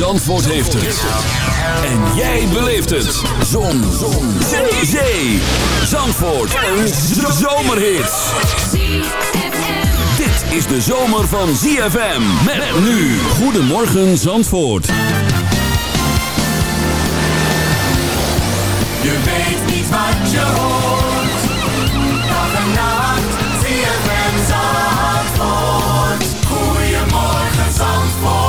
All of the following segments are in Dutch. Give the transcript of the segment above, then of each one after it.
Zandvoort heeft het. En jij beleeft het. Zon. Zon. Zee. Zee. Zandvoort. Een zomerhit. Dit is de zomer van ZFM. Met nu. Goedemorgen Zandvoort. Je weet niet wat je hoort. Dag en nacht, CFM Zandvoort. Goedemorgen Zandvoort.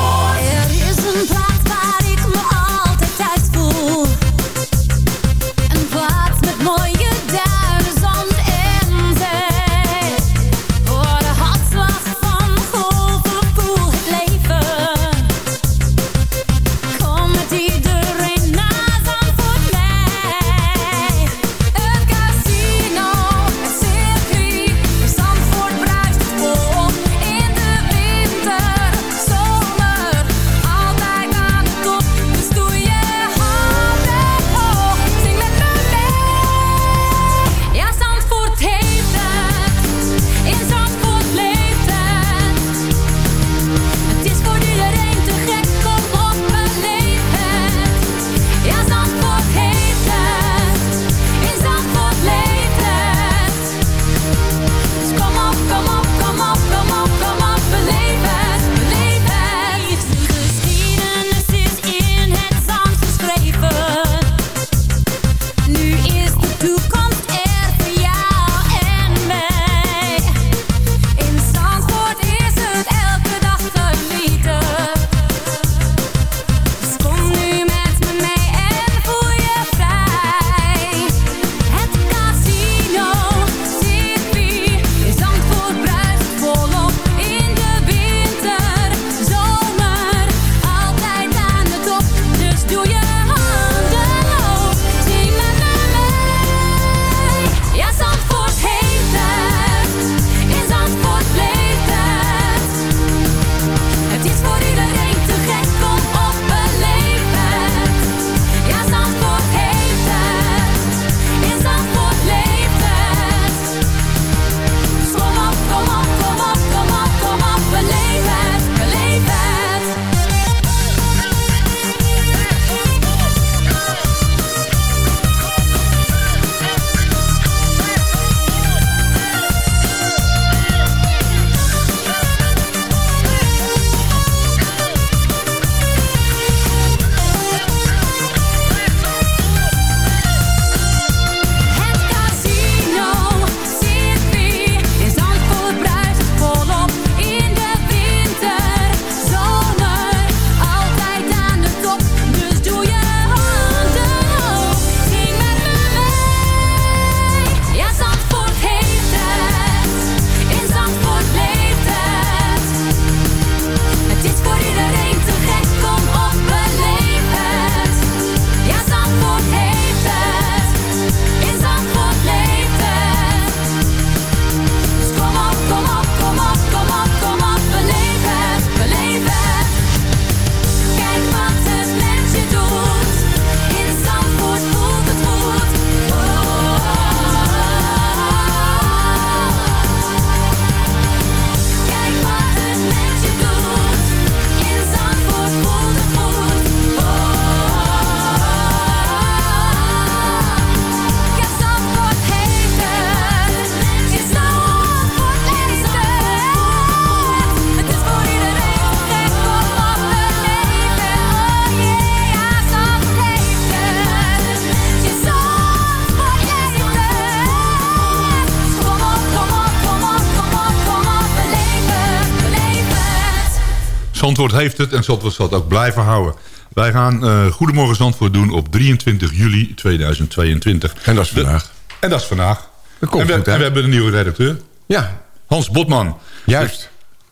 Zandvoort heeft het en Zandvoort zal het ook blijven houden. Wij gaan eh, Goedemorgen Zandvoort doen op 23 juli 2022. En dat is De- vandaag. en dat is vandaag. Dat komt en, we, goed, hè? en we hebben een nieuwe redacteur. Ja, Hans Botman. juist.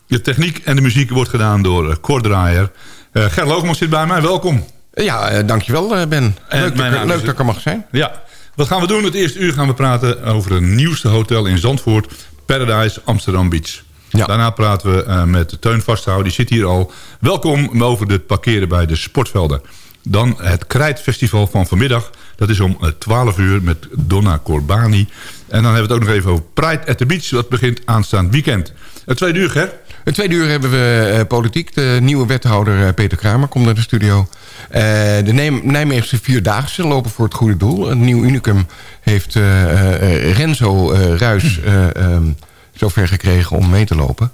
De techniek en de muziek wordt gedaan door uh, Cor Draaier. Eh, Ger Loogman zit bij mij, welkom. Ja, eh, dankjewel eh, Ben. En leuk dat, leuk dat ik er mag zijn. Ja, wat gaan we doen? Het eerste uur gaan we praten over het nieuwste hotel in Zandvoort. Paradise Amsterdam Beach. Ja. Daarna praten we uh, met Teun Vasthouden, die zit hier al. Welkom over het parkeren bij de sportvelden. Dan het Krijtfestival van vanmiddag. Dat is om uh, 12 uur met Donna Corbani. En dan hebben we het ook nog even over Pride at the Beach. Dat begint aanstaand weekend. Het tweede uur, Ger? Het tweede uur hebben we eh, politiek. De nieuwe wethouder eh, Peter Kramer komt naar de studio. Eh, de Nijm- Nijmeegse Vierdaagse lopen voor het goede doel. Een nieuw unicum heeft eh, eh, Renzo eh, Ruis eh, ehm, zover gekregen om mee te lopen.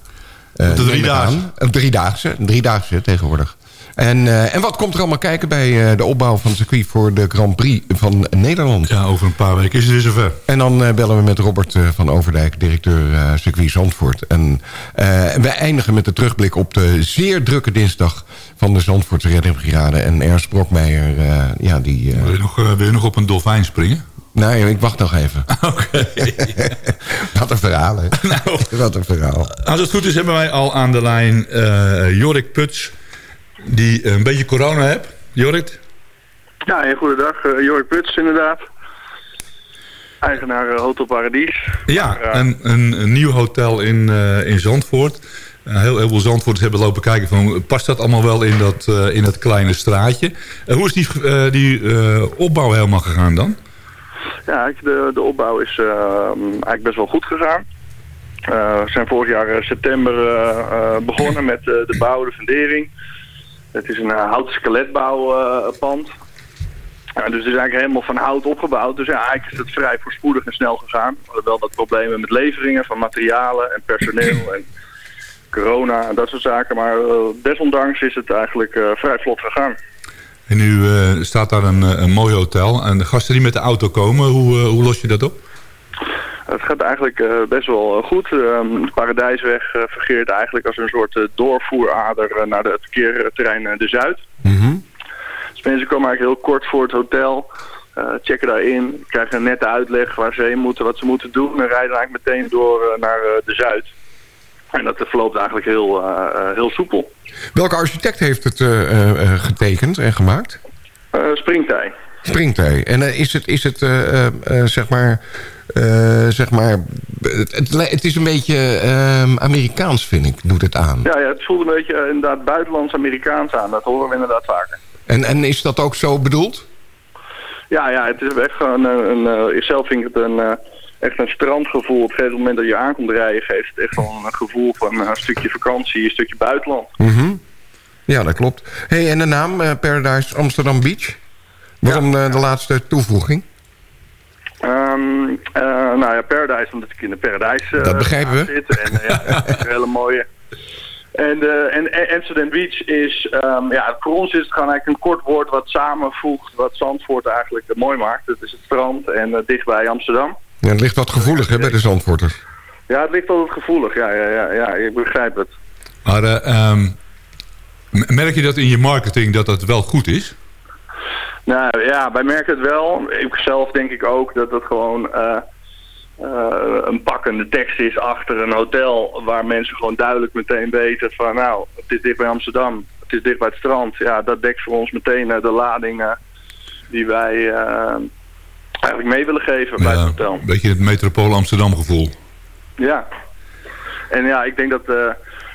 Eh, de neem ik driedaagse? aan. Een driedaagse, een driedaagse tegenwoordig. En, eh, en wat komt er allemaal kijken bij eh, de opbouw van het circuit voor de Grand Prix van Nederland? Ja, over een paar weken is het weer zover. En dan eh, bellen we met Robert eh, van Overdijk, directeur eh, circuit Zandvoort. En eh, we eindigen met de terugblik op de zeer drukke dinsdag... van de Zandvoortse reddingsbrigade. En Ernst Brokmeijer, eh, ja, die... eh, Wil je, nog, eh, wil je nog op een dolfijn springen? Nee, ik wacht nog even. Oké. Wat een verhaal, hè? Wat een verhaal. Als het goed is hebben wij al aan de lijn eh, Jorik Puts... die een beetje corona heeft. Jorik? Ja, een goedendag. Uh, Jorik Puts inderdaad. Eigenaar eh, Hotel Paradies. Ja, eh, een, een, een nieuw hotel in, eh, in Zandvoort. Eh, heel, heel veel Zandvoorters hebben lopen kijken van... past dat allemaal wel in dat, eh, in dat kleine straatje? Eh, hoe is die, eh, die eh, opbouw helemaal gegaan dan? Ja, de, de opbouw is eh, eigenlijk best wel goed gegaan. Eh, we zijn vorig jaar eh, september begonnen met de bouw, de fundering. Het is een houten skeletbouwpand. Ja, dus het is eigenlijk helemaal van hout opgebouwd. Dus eigenlijk is het vrij voorspoedig en snel gegaan. We hadden wel wat problemen met leveringen van materialen en personeel en corona en dat soort zaken. Maar desondanks is het eigenlijk vrij vlot gegaan. En nu eh, staat daar een, eh, een mooi hotel. En de gasten die met de auto komen, hoe, eh, hoe los je dat op? Het gaat eigenlijk best wel goed. Ehm, de Paradijsweg fungeert eigenlijk als een soort doorvoerader naar het verkeerterrein De Zuid. Mhm. Dus mensen komen eigenlijk heel kort voor het hotel, checken daarin, krijgen een nette uitleg waar ze heen moeten, wat ze moeten doen en rijden eigenlijk meteen door naar De Zuid. En dat eh, verloopt eigenlijk heel, eh, eh, heel soepel. Welke architect heeft het getekend en gemaakt? Springtij. Springtij. En is het, is het zeg maar... zeg maar het, het, is een beetje ehm, Amerikaans, vind ik, doet het aan. Ja, ja, het voelt een beetje inderdaad buitenlands-Amerikaans aan. Dat horen we inderdaad vaker. En, en is dat ook zo bedoeld? Ja, ja, het is echt gewoon een, een zelf vind ik het een, echt een strandgevoel. Op gegeven moment dat je aankomt rijden, geeft het echt wel een gevoel van eh, een stukje vakantie, een stukje buitenland. Mhm. Ja, dat klopt. hey, en de naam eh, Paradise Amsterdam Beach? Waarom eh, de laatste toevoeging? Ehm, eh, nou ja, Paradise, omdat ik in de Paradijs eh, Dat begrijpen we. zit. En ja, dat is een hele mooie. En, eh, en Amsterdam Beach is, ehm, ja, voor ons is het gewoon eigenlijk een kort woord wat samenvoegt wat Zandvoort eigenlijk mooi maakt. Het is het strand en uh, dicht bij Amsterdam. Ja, het ligt wat gevoelig hè, bij de Zandvoorters. Ja, het ligt altijd gevoelig. Ja, ja, ja, ja, ik begrijp het. Maar eh, ehm, merk je dat in je marketing dat dat wel goed is? Nou ja, wij merken het wel. Ik zelf denk ik ook dat het gewoon eh, eh, een pakkende tekst is achter een hotel waar mensen gewoon duidelijk meteen weten van nou, het is dicht bij Amsterdam, het is dicht bij het strand. Ja, dat dekt voor ons meteen de lading eh, die wij eigenlijk mee willen geven bij het hotel. een beetje het metropool Amsterdam gevoel. Ja. En ja, ik denk dat eh,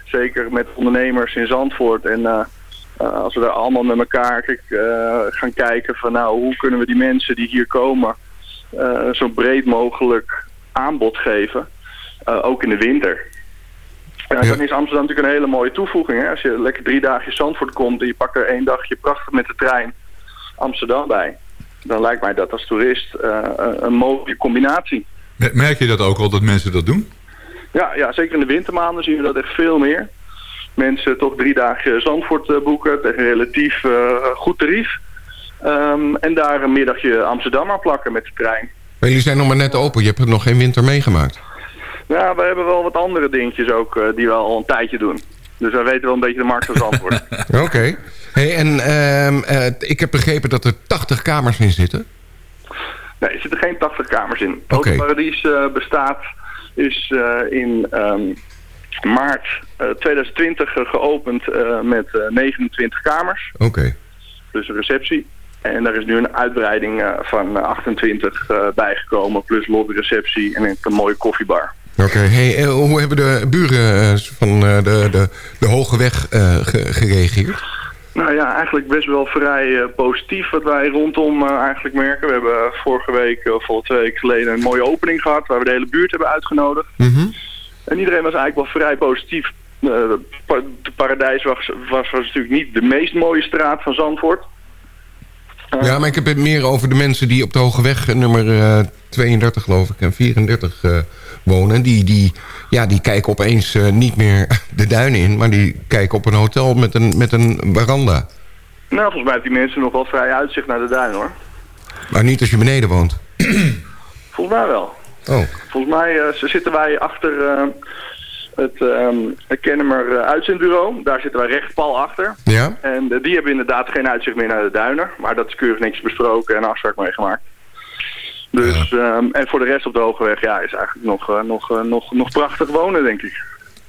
zeker met ondernemers in Zandvoort en eh, eh, als we daar allemaal met elkaar kijk, gaan kijken van nou, hoe kunnen we die mensen die hier komen zo breed mogelijk aanbod geven, ook in de winter. Ja, Ja. Dan is Amsterdam natuurlijk een hele mooie toevoeging. Hè? Als je lekker drie dagen Zandvoort komt en je pakt er één dagje prachtig met de trein Amsterdam bij. Dan lijkt mij dat als toerist eh, een- een mooie combinatie. Mer- Merk je dat ook al dat mensen dat doen? Ja, ja, zeker in de wintermaanden zien we dat echt veel meer. Mensen toch drie dagen Zandvoort eh, boeken tegen een relatief eh, goed tarief. Ehm, en daar een middagje Amsterdam aan plakken met de trein. Maar jullie zijn nog maar net open, je hebt nog geen winter meegemaakt. Ja, we hebben wel wat andere dingetjes ook eh, die we al een tijdje doen. Dus wij weten wel een beetje de markt van Zandvoort. Oké. Hey, en ehm, eh, ik heb begrepen dat er 80 kamers in zitten. nee, er zitten geen 80 kamers in. Hotel Paradies eh, bestaat, is eh, in ehm, maart eh, 2020 eh, geopend met eh, 29 kamers. Oké. dus een receptie. En daar is nu een uitbreiding van eh, 28 eh, bijgekomen, plus lobbyreceptie en een mooie koffiebar. Oké. Hey, eh, hoe hebben de buren eh, van eh, de, de, de Hoge Weg ge- gereageerd? Nou ja, eigenlijk best wel vrij positief wat wij rondom eigenlijk merken. We hebben vorige week, of al twee weken geleden, een mooie opening gehad waar we de hele buurt hebben uitgenodigd. Mhm. En iedereen was eigenlijk wel vrij positief de pa- de Paradijs was, was, was natuurlijk niet de meest mooie straat van Zandvoort. Ja, maar ik heb het meer over de mensen die op de Hoge Weg nummer eh, 32 geloof ik en 34 eh, wonen. Die, die, ja, die kijken opeens eh, niet meer de duinen in, maar die kijken op een hotel met een, met een veranda. Nou, volgens mij hebben die mensen nog wel vrij uitzicht naar de duin hoor. Maar niet als je beneden woont. Volgens mij wel. Oh, Volgens mij z- zitten wij achter eh, het, het Kennemer uitzendbureau. Daar zitten wij recht pal achter. ja? En die hebben inderdaad geen uitzicht meer naar de duinen. Maar dat is keurig niks besproken en afspraak meegemaakt. Dus, ehm, en voor de rest op de Hogeweg, ja, is eigenlijk nog, eh, nog, eh, nog, nog prachtig wonen, denk ik.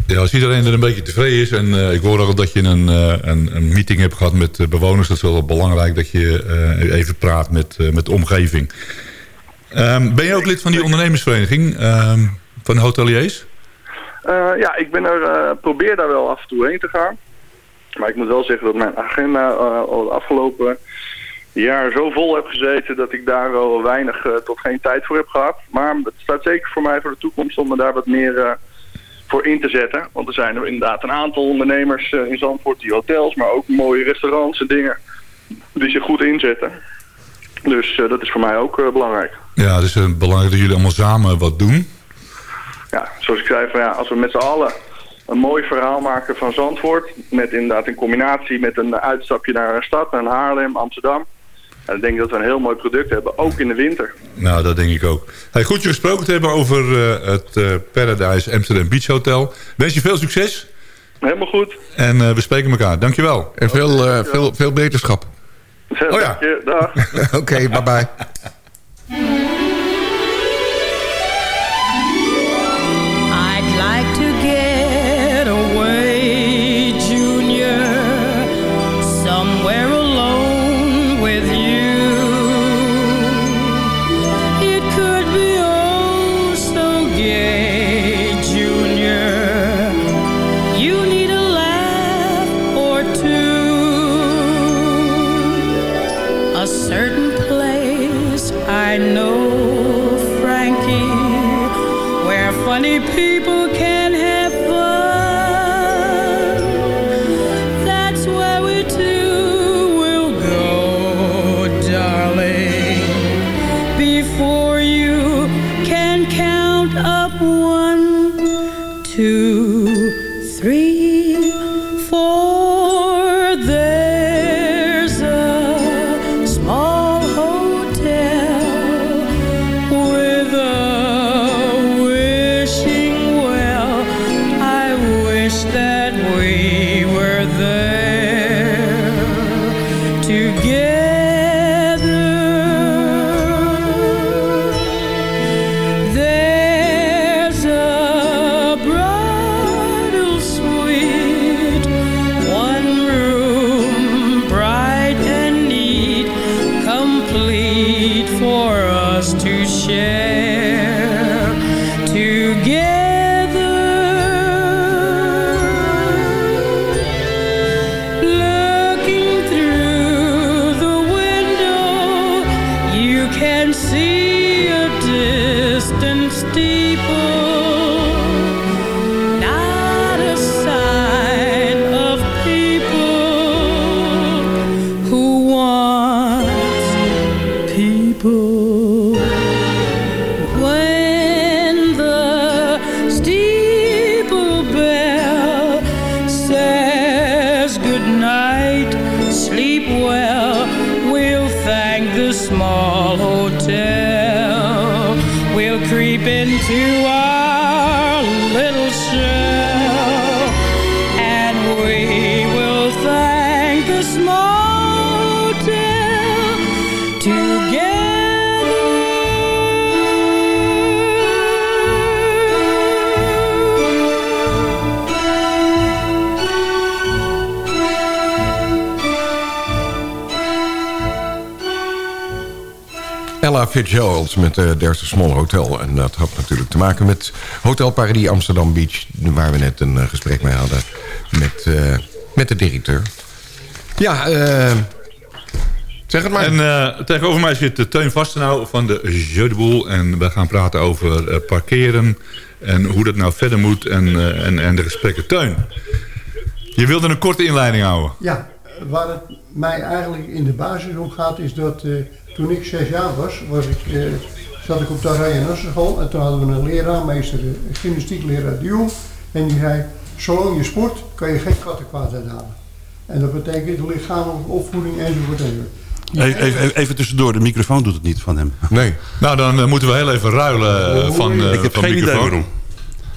Ja, als iedereen er een beetje tevreden is... en eh, ik hoor al dat je een, een, een meeting hebt gehad met bewoners... dat is wel belangrijk dat je even praat met, met de omgeving. Ehm, ben je ook lid van die ondernemersvereniging ehm, van de hoteliers? Ja, ik ben er, probeer daar wel af en toe heen te gaan. Maar ik moet wel zeggen dat mijn agenda al afgelopen jaar zo vol heb gezeten dat ik daar wel weinig eh, tot geen tijd voor heb gehad. Maar het staat zeker voor mij voor de toekomst om me daar wat meer eh, voor in te zetten. Want er zijn er inderdaad een aantal ondernemers eh, in Zandvoort die hotels, maar ook mooie restaurants en dingen die zich goed inzetten. Dus dat is voor mij ook belangrijk. Ja, het is belangrijk dat jullie allemaal samen wat doen. ja, zoals ik zei, van, ja, als we met z'n allen een mooi verhaal maken van Zandvoort, met inderdaad in combinatie met een uitstapje naar een stad, naar Haarlem, Amsterdam, ja, dan denk ik dat we een heel mooi product hebben, ook in de winter. Nou, dat denk ik ook. Hey, goed je gesproken te hebben over eh, het eh, Paradise Amsterdam Beach Hotel. Wens je veel succes Helemaal goed. en eh, we spreken elkaar. Dankjewel. En veel, eh, veel, veel beterschap. Oh ja. Oké, bye bye. Ella Fitzgerald met uh, There's a Small Hotel. En dat had natuurlijk te maken met Hotel Paradis Amsterdam Beach... waar we net een eh, gesprek mee hadden met, eh, met de directeur. Ja, eh, zeg het maar. En eh, tegenover mij zit eh, Teun Vastenau van de Jeu de Boel. En we gaan praten over eh, parkeren En hoe dat nou verder moet en, eh, en, en de gesprekken. Teun, je wilde een korte inleiding houden. Ja, waar het mij eigenlijk in de basis om gaat is dat eh, toen ik zes jaar was, was ik, eh, zat ik op de Araya school en toen hadden we een leraar, meester eh, gymnastiekleraar Duw. En die zei, zolang je sport kan je geen kattenkwaad uithalen. En dat betekent lichamelijke opvoeding enzovoort enzovoort. Even, even, even tussendoor, de microfoon doet het niet van hem. Nee. Nou, dan eh, moeten we heel even ruilen eh, van, eh, ik heb van geen idee microfoon. waarom.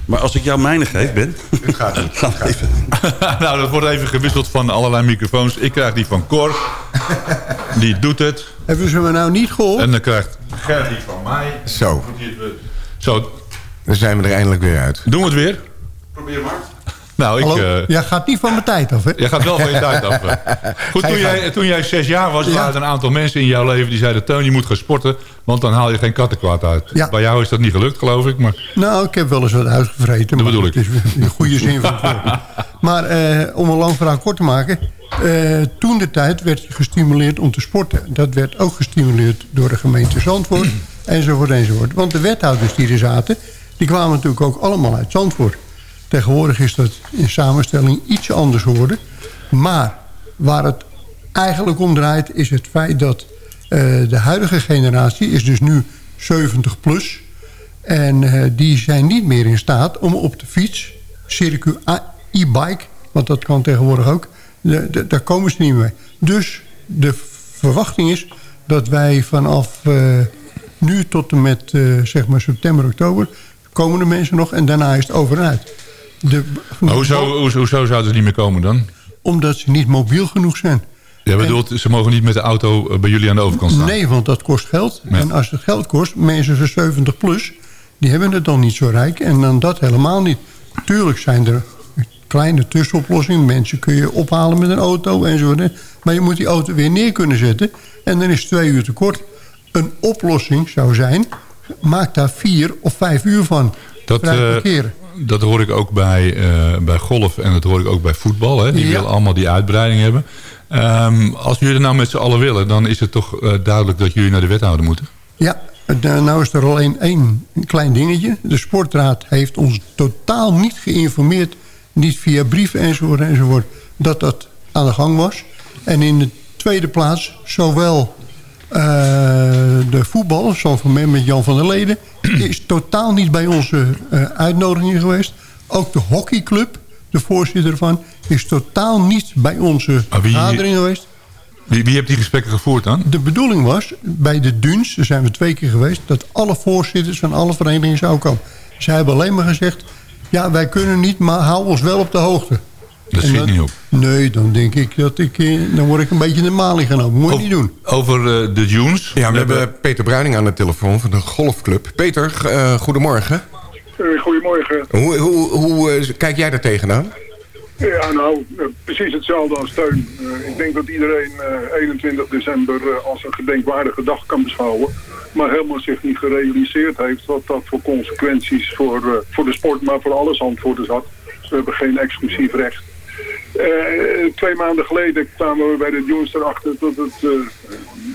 Maar als ik jou mijne geef, Ben... Het gaat niet. Even... nou, dat wordt even gewisseld van allerlei microfoons. Ik krijg die van Cor. Die doet het. Hebben ze me nou niet gehoord? En dan krijgt Ger die van mij. Zo, Zo, dan zijn we er eindelijk weer uit. doen we het weer? Probeer maar. Nou, ik... Hallo? eh, Jij gaat niet van mijn tijd af, hè? Jij gaat wel van je tijd af. hè. Goed, toen jij, toen jij zes jaar was, Ja. waren er een aantal mensen in jouw leven die zeiden... Teun, je moet gaan sporten, want dan haal je geen kattenkwaad uit. Ja. Bij jou is dat niet gelukt, geloof ik. Maar Nou, ik heb wel eens wat uitgevreten. maar bedoel ik. Het is in de goede zin van het woord. Maar eh, om een lang verhaal kort te maken. Eh, toen de tijd werd gestimuleerd om te sporten. Dat werd ook gestimuleerd door de gemeente Zandvoort. enzovoort, enzovoort. Want de wethouders die er zaten... die kwamen natuurlijk ook allemaal uit Zandvoort. Tegenwoordig is dat in samenstelling iets anders geworden. Maar waar het eigenlijk om draait... is het feit dat eh, de huidige generatie... is dus nu 70 plus... En eh, die zijn niet meer in staat om op de fiets, circuit e-bike, want dat kan tegenwoordig ook, de, de- daar komen ze niet mee. Dus de verwachting is dat wij vanaf eh, nu tot en met eh, zeg maar september, oktober, komen de mensen nog en daarna is het over en uit. De, hoezo, zouden ze niet meer komen dan? Omdat ze niet mobiel genoeg zijn. Jij bedoelt, ze mogen niet met de auto eh, bij jullie aan de overkant staan? Nee, want dat kost geld. Ja. En als het geld kost, mensen van 70 plus... die hebben het dan niet zo rijk. En dan dat helemaal niet. Tuurlijk zijn er kleine tussenoplossingen. Mensen kun je ophalen met een auto enzovoort. Maar je moet die auto weer neer kunnen zetten. En dan is twee uur te kort. Een oplossing zou zijn... maak daar vier of vijf uur van. Dat, eh, dat hoor ik ook bij, eh, bij golf en dat hoor ik ook bij voetbal. Hè. Die Ja. willen allemaal die uitbreiding hebben. Ehm, als jullie het nou met z'n allen willen... dan is het toch eh, duidelijk dat jullie naar de wethouder moeten? Ja, nou is er alleen één klein dingetje. De sportraad heeft ons totaal niet geïnformeerd... niet via brieven enzovoort, enzovoort... dat dat aan de gang was. En in de tweede plaats, zowel eh, de voetbal... zoals van mij met Jan van der Leden... is totaal niet bij onze uitnodiging geweest. Ook de hockeyclub, de voorzitter ervan... is totaal niet bij onze wie- vergadering geweest. Wie, wie heeft die gesprekken gevoerd dan? De bedoeling was, bij de DUNS, daar zijn we twee keer geweest... dat alle voorzitters van alle verenigingen zouden komen. Zij hebben alleen maar gezegd... ja, wij kunnen niet, maar hou ons wel op de hoogte. Dat En schiet dan- niet op. Nee, dan denk ik dat ik... eh, dan word ik een beetje in de maling genomen. Moet je niet doen. Over eh, de Dunes. Ja, we hebben Peter Bruining aan de telefoon van de golfclub. Peter, eh, goedemorgen. Eh, goedemorgen. Hoe, hoe, hoe kijk jij daar tegenaan? Ja, nou, eh, precies hetzelfde als steun. Eh, ik denk dat iedereen eh, 21 december eh, als een gedenkwaardige dag kan beschouwen. Maar helemaal zich niet gerealiseerd heeft wat dat voor consequenties voor, voor de sport, maar voor alle Zandvoorters had. We hebben geen exclusief recht. Eh, twee maanden geleden kwamen we bij de Dunes erachter dat het, eh,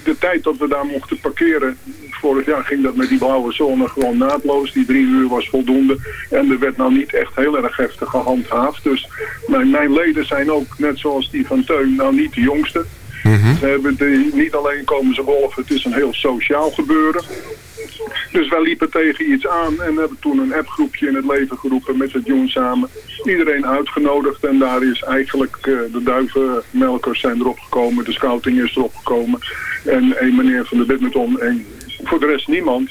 de tijd dat we daar mochten parkeren... Vorig jaar ging dat met die blauwe zone gewoon naadloos. Die drie uur was voldoende. En er werd nou niet echt heel erg heftig gehandhaafd. Dus mijn, mijn leden zijn ook, net zoals die van Teun, nou niet de jongste. Ze hebben niet alleen komen ze golven, het is een heel sociaal gebeuren. Dus wij liepen tegen iets aan en hebben toen een appgroepje in het leven geroepen met het Joen samen. Iedereen uitgenodigd en daar is eigenlijk eh, de duivenmelkers zijn erop gekomen, de scouting is erop gekomen. En een meneer van de badminton en voor de rest niemand.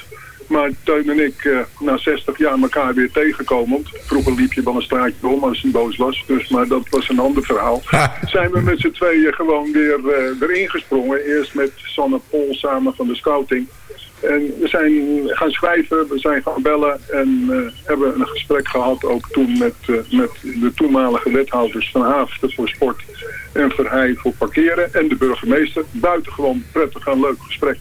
Maar Teun en ik, eh, na 60 jaar elkaar weer tegenkomen. Want vroeger liep je wel een straatje om als hij boos was. Dus, maar dat was een ander verhaal. Zijn we met z'n tweeën gewoon weer eh, erin gesprongen. Eerst met Sanne Pol samen van de scouting. En we zijn gaan schrijven, we zijn gaan bellen en eh, hebben een gesprek gehad ook toen met, met de toenmalige wethouders van Haafden voor sport en Verheij voor parkeren en de burgemeester. Buitengewoon prettig en leuk gesprek.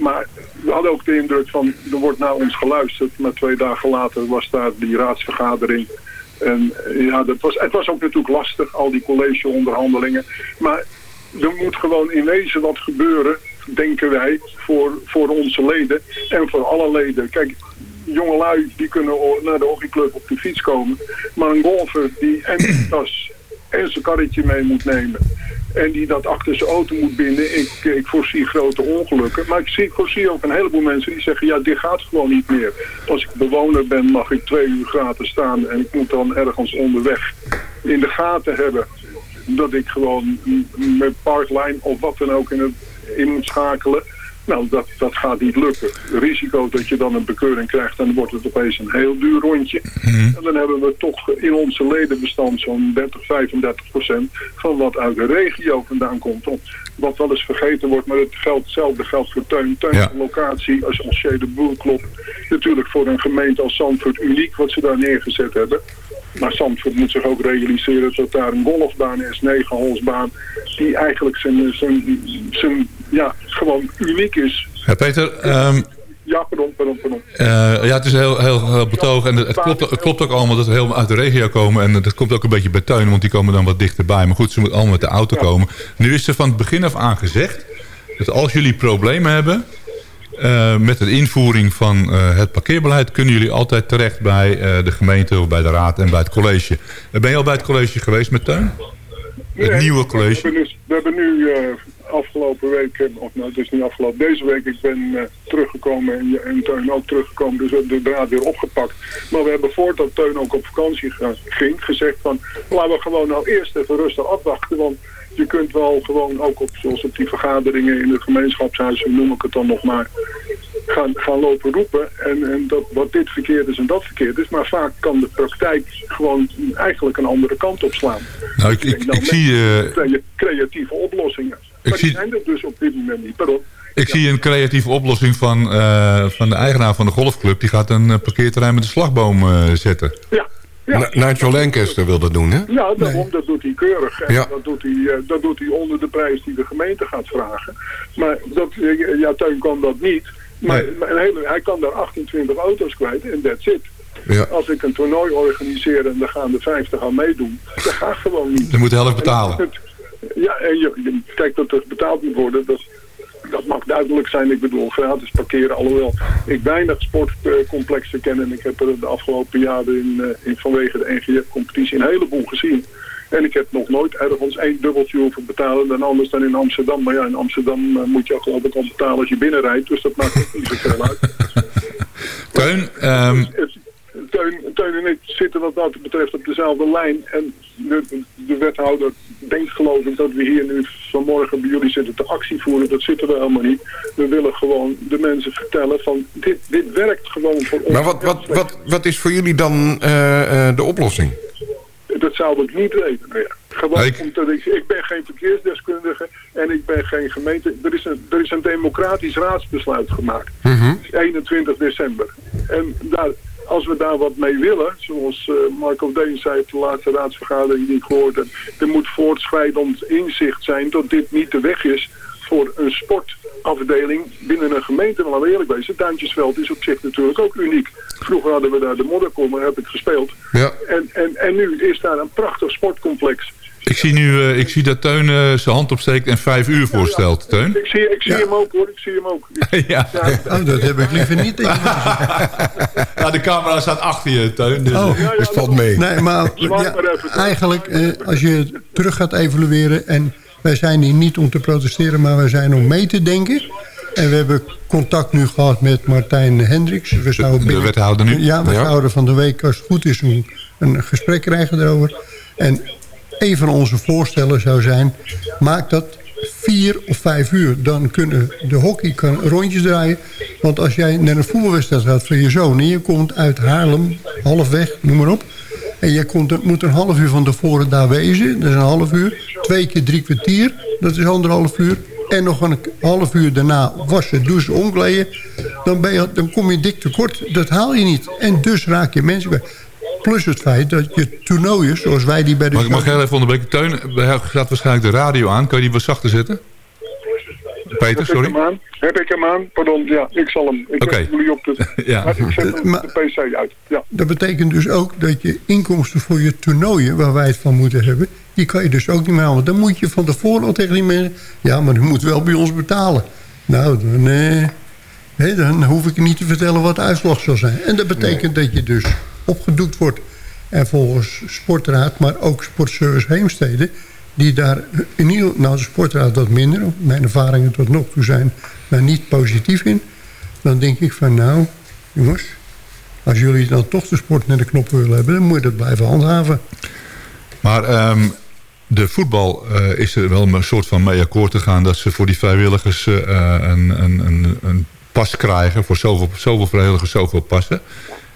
Maar we hadden ook de indruk van, er wordt naar ons geluisterd. Maar twee dagen later was daar die raadsvergadering. En eh, ja, dat was, het was ook natuurlijk lastig, al die collegeonderhandelingen. Maar er moet gewoon in wezen wat gebeuren, denken wij, voor, voor onze leden en voor alle leden. Kijk, jongelui die kunnen naar de hockeyclub op de fiets komen. Maar een golfer die en zijn tas en zijn karretje mee moet nemen. En die dat achter zijn auto moet binden. Ik, ik voorzie grote ongelukken. Maar ik zie, voorzie ook een heleboel mensen die zeggen... ja, dit gaat gewoon niet meer. Als ik bewoner ben, mag ik twee uur gratis staan... en ik moet dan ergens onderweg in de gaten hebben... dat ik gewoon mijn parkline of wat dan ook in, het, in moet schakelen... Nou, dat, dat gaat niet lukken. Risico dat je dan een bekeuring krijgt... en dan wordt het opeens een heel duur rondje. En dan hebben we toch in onze ledenbestand zo'n 30, 35 procent... van wat uit de regio vandaan komt. Wat wel eens vergeten wordt, maar het geldt, hetzelfde geldt voor Teun. Teun Ja. locatie als Alsje de Boerklop. Natuurlijk voor een gemeente als Zandvoort uniek wat ze daar neergezet hebben. Maar Zandvoort moet zich ook realiseren dat daar een golfbaan is, negenholsbaan, die eigenlijk zijn, zijn, zijn, ja, gewoon uniek is. Ja, Peter, ehm, Ja, pardon, pardon, pardon. eh, ja, het is heel, heel, heel betoog. En het, het klopt, het klopt ook allemaal dat we helemaal uit de regio komen. En dat komt ook een beetje bij Teun, want die komen dan wat dichterbij. Maar goed, ze moeten allemaal met de auto komen. Nu is er van het begin af aan gezegd... dat als jullie problemen hebben... eh, met de invoering van eh, het parkeerbeleid... kunnen jullie altijd terecht bij eh, de gemeente of bij de raad en bij het college. Ben je al bij het college geweest met Teun? Het nieuwe We college? hebben, dus, we hebben nu afgelopen week, of nou het is niet afgelopen, deze week, ik ben teruggekomen en, en Teun ook teruggekomen, dus we hebben de draad weer opgepakt. Maar we hebben voordat Teun ook op vakantie ging, gezegd van, laten we gewoon nou eerst even rustig afwachten, want je kunt wel gewoon ook op, zoals op die vergaderingen in het gemeenschapshuis, hoe noem ik het dan nog maar, gaan, gaan lopen roepen. En, en dat wat dit verkeerd is en dat verkeerd is. Maar vaak kan de praktijk gewoon eigenlijk een andere kant op slaan. Nou, ik, ik, ik zie... Crea- creatieve oplossingen. maar zie- die zijn er dus op dit moment niet. Pardon. Ik zie een creatieve oplossing van, eh, van de eigenaar van de golfclub. Die gaat een eh, parkeerterrein met een slagboom zetten. Ja, ja. Nigel Lancaster wil dat doen, hè? Ja, daarom, dat doet hij keurig. En Ja. dat, doet hij, eh, dat doet hij onder de prijs die de gemeente gaat vragen. Maar dat, eh, ja, Teun kan dat niet. Maar, Nee. maar een hele, hij kan daar 28 auto's kwijt en that's it. Ja. Als ik een toernooi organiseer en daar gaan er 50 aan meedoen, dat gaat gewoon niet. Ze moet de helft betalen. Ja, en je, je- kijk dat er betaald moet worden, dat, dat mag duidelijk zijn. Ik bedoel, gratis parkeren, alhoewel ik weinig sportcomplexen ken. En ik heb er de afgelopen jaren in, eh, in, vanwege de NGF-competitie een heleboel gezien. En ik heb nog nooit ergens één dubbeltje hoeven betalen dan anders dan in Amsterdam. Maar ja, in Amsterdam eh, moet je ook geloof ik al betalen als je binnenrijdt. Dus dat maakt ook niet zoveel uit. Teun, ehm, Teun, Teun en ik zitten wat dat betreft op dezelfde lijn. En de, de wethouder denkt geloof ik dat we hier nu vanmorgen bij jullie zitten te actie voeren. Dat zitten we helemaal niet. We willen gewoon de mensen vertellen van dit, dit werkt gewoon voor ons. Maar wat, wat, wat, wat is voor jullie dan eh, eh, de oplossing? Dat zou ik niet weten. Nou gewoon Nee, ik- omdat ik, ik ben geen verkeersdeskundige en ik ben geen gemeente. Er is een, er is een democratisch raadsbesluit gemaakt. 21 december. En daar, als we daar wat mee willen, zoals eh, Marco Deen zei op de laatste raadsvergadering die ik hoorde, er moet voortschrijdend inzicht zijn dat dit niet de weg is voor een sportafdeling binnen een gemeente. Maar laten we eerlijk wezen, Duintjesveld is op zich natuurlijk ook uniek. Vroeger hadden we daar de modderkom, heb ik gespeeld. Ja. En, en, en nu is daar een prachtig sportcomplex. Ik, zie nu, eh, ik zie dat Teun eh, zijn hand opsteekt en vijf uur voorstelt. Teun? Ik zie, ik zie Ja. hem ook hoor, ik zie hem ook. ja. Oh, dat heb ik liever niet. ja, de camera staat achter je, Teun. Dus, Oh. Ja, ja, Dus valt mee. Nee, maar eigenlijk, eh, als je terug gaat evalueren... en wij zijn hier niet om te protesteren, maar wij zijn om mee te denken... en we hebben contact nu gehad met Martijn Hendricks. We zouden de binnen- wethouder nu? Ja, we Ja. zouden van de week, als het goed is, een, een gesprek krijgen erover. En een van onze voorstellen zou zijn... maak dat vier of vijf uur. Dan kunnen de hockey kan rondjes draaien. Want als jij naar een voetbalwedstrijd gaat voor je zoon... en je komt uit Haarlem, halfweg, noem maar op... en je komt, moet een half uur van tevoren daar wezen... dat is een half uur. Twee keer drie kwartier, dat is anderhalf uur. En nog een half uur daarna wassen, douchen, omkleden. Dan, ben je, dan kom je dik tekort. Dat haal je niet. En dus raak je mensen bij. Plus het feit dat je toernooien, zoals wij die bij de... mag, mag ik heel even onderbreken? Teun, er staat waarschijnlijk de radio aan. Kan je die wat zachter zetten? Peter, Heb ik sorry. hem aan? Heb ik hem aan? Pardon, ja, ik zal hem. Ik Oké. heb jullie op de... Ja. Maar ik zet hem Maar- de PC uit. Ja. Dat betekent dus ook dat je inkomsten voor je toernooien... waar wij het van moeten hebben... die kan je dus ook niet meer halen. Dan moet je van tevoren al tegen die mensen... ja, maar u moet wel bij ons betalen. Nou, dan... eh, Hè, dan hoef ik niet te vertellen wat de uitslag zal zijn. En dat betekent dat je dus opgedoekt wordt. En volgens Sportraad, maar ook Sportservice Heemstede... die daar in ieder nou de Sportraad wat minder... mijn ervaringen tot nog toe zijn daar niet positief in... dan denk ik van nou, jongens... als jullie dan toch de sport naar de knop willen hebben... dan moet je dat blijven handhaven. Maar ehm, de voetbal eh, is er wel een soort van mee akkoord te gaan... dat ze voor die vrijwilligers eh, een, een, een, een pas krijgen. Voor zoveel, zoveel vrijwilligers, zoveel passen.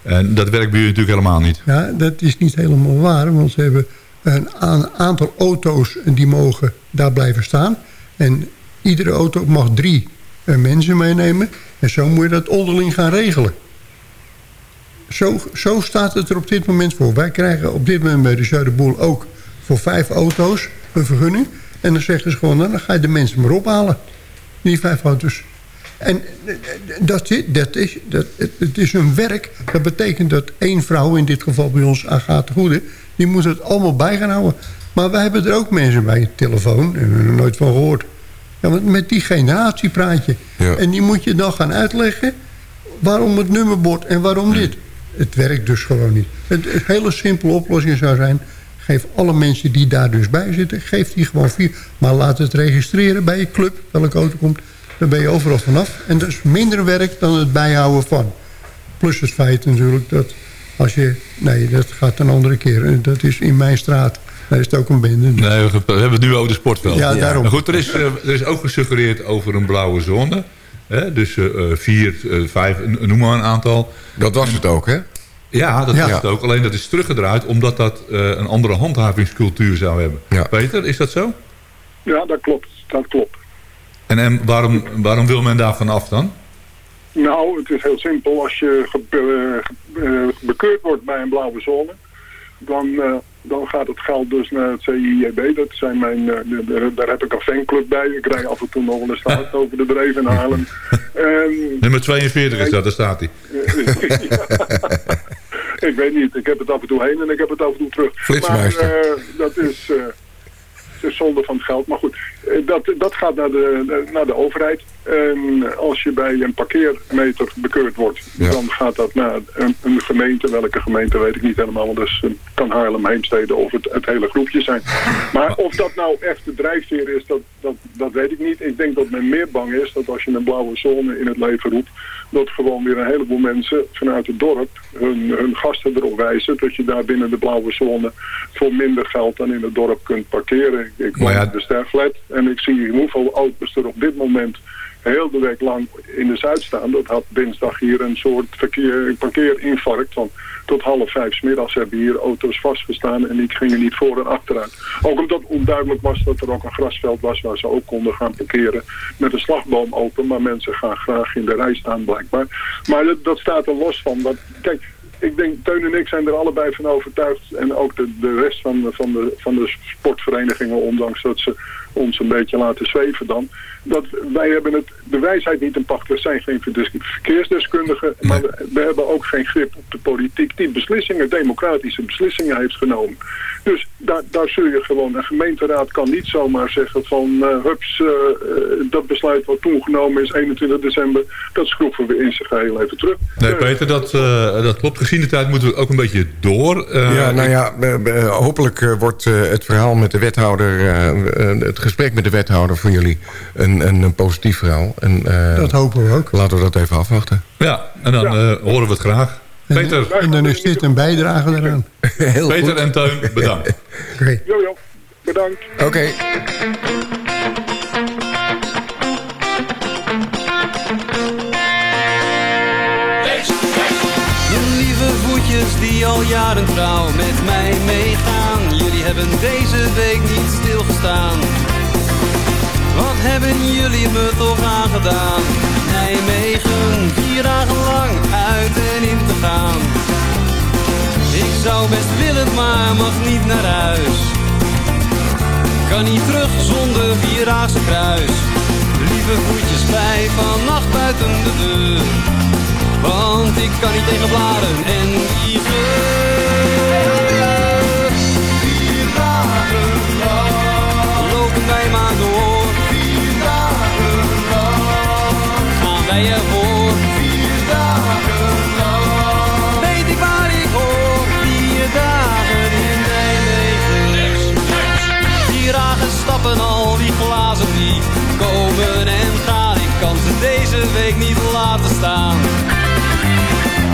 En dat werkt bij jullie natuurlijk helemaal niet. Ja, dat is niet helemaal waar, want ze hebben een aantal auto's die mogen daar blijven staan. En iedere auto mag drie eh, mensen meenemen. En zo moet je dat onderling gaan regelen. Zo, zo staat het er op dit moment voor. Wij krijgen op dit moment bij de Zuiderboel ook voor vijf auto's een vergunning. En dan zeggen ze gewoon, nou, dan ga je de mensen maar ophalen. Die vijf auto's. En dat, is- dat is, dat, het, is een werk. Dat betekent dat één vrouw, in dit geval bij ons Agathe Goede... die moet het allemaal bij gaan houden. Maar wij hebben er ook mensen bij, telefoon, en er nooit van gehoord. Ja, want met die generatie praat je. Ja. En die moet je dan gaan uitleggen waarom het nummerbord en waarom dit. Het werkt dus gewoon niet. Het, een hele simpele oplossing zou zijn... geef alle mensen die daar dus bij zitten... geef die gewoon vier. Maar laat het registreren bij je club, welke auto komt... dan ben je overal vanaf. En dat is minder werk dan het bijhouden van. Plus het feit natuurlijk dat als je... Nee, dat gaat een andere keer. En Dat is in mijn straat. Daar is het ook een bende. Nee, we we hebben het nu over de sportveld. Ja, daarom. Maar goed, er is, eh, er is ook gesuggereerd over een blauwe zone. Hè? Dus eh, eh, vier, vijf, noem maar een aantal. Dat was het ook, hè? Ja, dat Ja. is het ook. Alleen dat is teruggedraaid omdat dat eh, een andere handhavingscultuur zou hebben. Ja. Peter, is dat zo? Ja, dat klopt. Dat klopt. En, en waarom, waarom wil men daarvan af dan? Nou, het is heel simpel. Als je ge- eh, ge- eh, bekeurd wordt bij een blauwe zone, dan, eh, dan gaat het geld dus naar het CIJB. Dat zijn mijn, eh, de- de- daar heb ik een fanclub bij. Ik rij af en toe nog wel eens staat over de dreef in Haarlem. En, Nummer 42 is dat, daar staat hij. ik weet niet. Ik heb het af en toe heen en ik heb het af en toe terug. Maar eh, dat eh, is zonde van het geld. Maar goed, eh, dat, dat gaat naar de, naar de overheid. En als je bij een parkeermeter bekeurd wordt, Ja. dan gaat dat naar een, een gemeente. Welke gemeente weet ik niet helemaal. Want dus het kan Haarlem, Heemstede of het, het hele groepje zijn. Maar of dat nou echt de drijfveer is, dat, dat, dat weet ik niet. Ik denk dat men meer bang is dat als je een blauwe zone in het leven roept, dat gewoon weer een heleboel mensen vanuit het dorp hun, hun gasten erop wijzen dat je daar binnen de blauwe zone voor minder geld dan in het dorp kunt parkeren. Ik, ik woon Maar ja- in de Sterflet en ik zie hoeveel auto's er op dit moment heel de week lang in de Zuid staan. Dat had dinsdag hier een soort verkeer, parkeerinfarct. Want tot half vijf 's middags hebben hier auto's vastgestaan en die gingen niet voor en achteruit. Ook omdat onduidelijk was dat er ook een grasveld was waar ze ook konden gaan parkeren met een slagboom open. Maar mensen gaan graag in de rij staan blijkbaar. Maar dat, staat er los van. Kijk, ik denk, Teun en ik zijn er allebei van overtuigd. En ook de, de rest van, van, de, van de sportverenigingen, ondanks dat ze ons een beetje laten zweven dan. Dat wij hebben het, de wijsheid niet in pacht. We zijn geen verkeersdeskundigen. Maar we, we hebben ook geen grip op de politiek die beslissingen, democratische beslissingen heeft genomen. Dus daar, daar zul je gewoon, een gemeenteraad kan niet zomaar zeggen van eh, hups, eh, eh, dat besluit wat toen genomen is, 21 december, dat schroeven we in zijn geheel even terug. Nee, Peter, dat, eh, dat klopt. Gezien de tijd moeten we ook een beetje door. Eh, ja, nou ja, hopelijk wordt eh, het verhaal met de wethouder... het gesprek met de wethouder voor jullie een, een, een positief verhaal. En, eh, Dat hopen we ook. Laten we dat even afwachten. Ja, en dan eh, horen we het graag. Peter, En dan is dit een bijdrage eraan. Heel Peter goed. en Teun, bedankt. Oké. Jo, jo, bedankt. Oké. Mijn lieve voetjes die al jaren trouw met mij meegaan. Jullie hebben deze week niet stilgestaan. Wat hebben jullie me toch aangedaan? Nijmegen, vier dagen lang uit en in Ik zou best willen, maar mag niet naar huis. Kan niet terug zonder vierdaagse kruis. Lieve voetjes bij vannacht buiten de deur. Want ik kan niet tegen blaren en geur. Vier dagen lang maar door. Vier dagen lang gaan wij ervoor. slapen al die glazen die komen en gaan. Ik kan ze deze week niet laten staan.